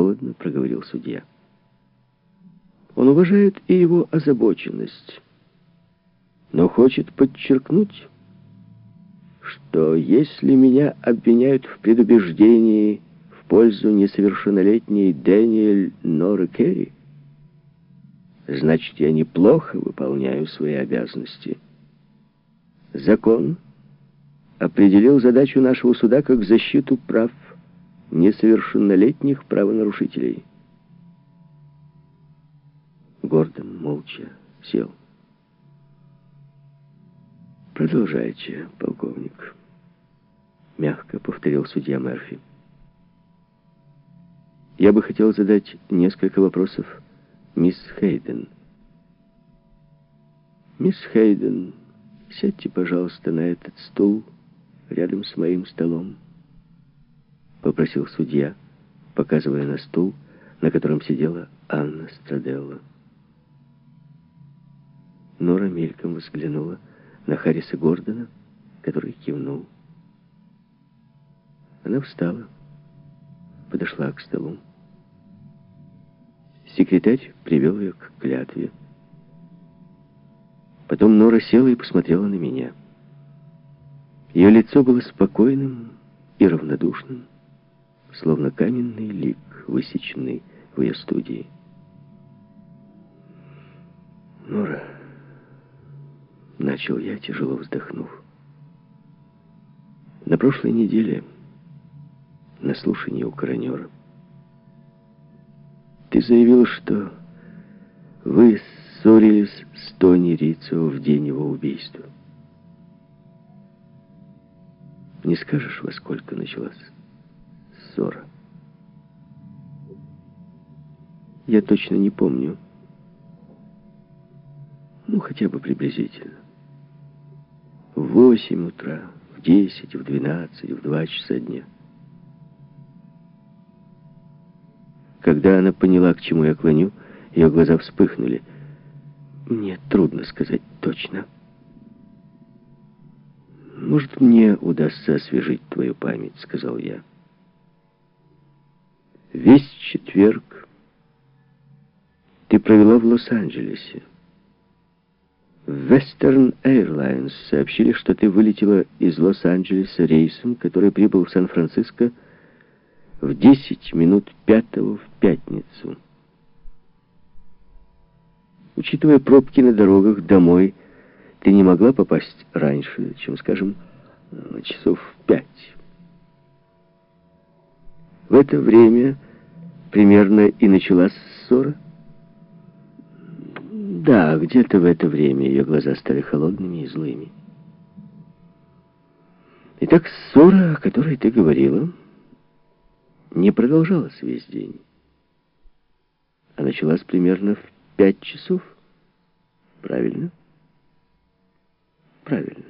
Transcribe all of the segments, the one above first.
холодно проговорил судья. Он уважает и его озабоченность, но хочет подчеркнуть, что если меня обвиняют в предубеждении в пользу несовершеннолетней Дэниэль Норы Керри, значит, я неплохо выполняю свои обязанности. Закон определил задачу нашего суда как защиту прав несовершеннолетних правонарушителей. Гордон молча сел. «Продолжайте, полковник», — мягко повторил судья Мерфи. «Я бы хотел задать несколько вопросов мисс Хейден». «Мисс Хейден, сядьте, пожалуйста, на этот стул рядом с моим столом», — попросил судья, показывая на стул, на котором сидела Анна Страделла. Нора мельком взглянула на Харриса Гордона, который кивнул. Она встала, подошла к столу. Секретарь привел ее к клятве. Потом Нора села и посмотрела на меня. Ее лицо было спокойным и равнодушным, словно каменный лик, высеченный в ее студии. «Нора», — начал я, тяжело вздохнув, — «на прошлой неделе на слушании у коронера ты заявил, что вы ссорились с Тони Рицо в день его убийства. Не скажешь, во сколько началась ссора? Я точно не помню. Ну, хотя бы приблизительно. В восемь утра, в десять, в двенадцать, в два часа дня. Когда она поняла, к чему я клоню, ее глаза вспыхнули. Мне трудно сказать точно. «Может, мне удастся освежить твою память», — сказал я. «Весь четверг ты провела в Лос-Анджелесе. В Western Airlines сообщили, что ты вылетела из Лос-Анджелеса рейсом, который прибыл в Сан-Франциско в 10 минут пятого в пятницу. Учитывая пробки на дорогах домой, ты не могла попасть раньше, чем, скажем, часов в пять. В это время примерно и началась ссора. Да, где-то в это время ее глаза стали холодными и злыми. Итак, ссора, о которой ты говорила, не продолжалась весь день, а началась примерно в пять часов. Правильно? Правильно.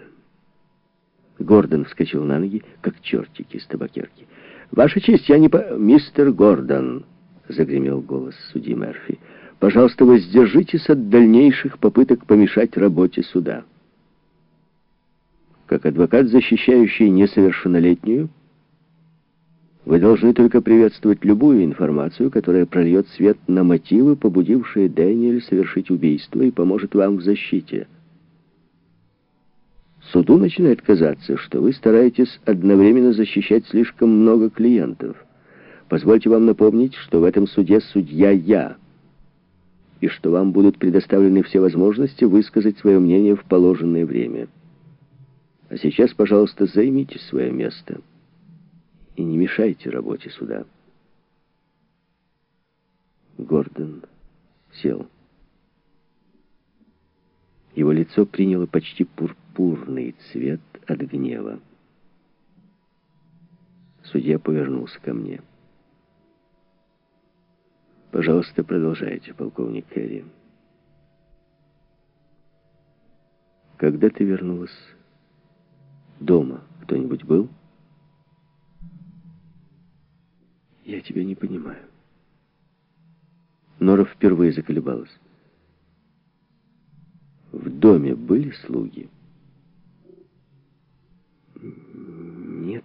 Гордон вскочил на ноги, как чертик из табакерки. «Ваша честь, я не по...» «Мистер Гордон», — загремел голос судьи Мерфи, «пожалуйста, воздержитесь от дальнейших попыток помешать работе суда. Как адвокат, защищающий несовершеннолетнюю, вы должны только приветствовать любую информацию, которая прольет свет на мотивы, побудившие Дэниэль совершить убийство и поможет вам в защите. Суду начинает казаться, что вы стараетесь одновременно защищать слишком много клиентов. Позвольте вам напомнить, что в этом суде судья я, и что вам будут предоставлены все возможности высказать свое мнение в положенное время. А сейчас, пожалуйста, займите свое место и не мешайте работе суда. Гордон сел. Его лицо приняло почти пурпурный цвет от гнева. Судья повернулся ко мне. «Пожалуйста, продолжайте, полковник Керри. Когда ты вернулась дома, кто-нибудь был?» Я тебя не понимаю. Нора впервые заколебалась. В доме были слуги? нет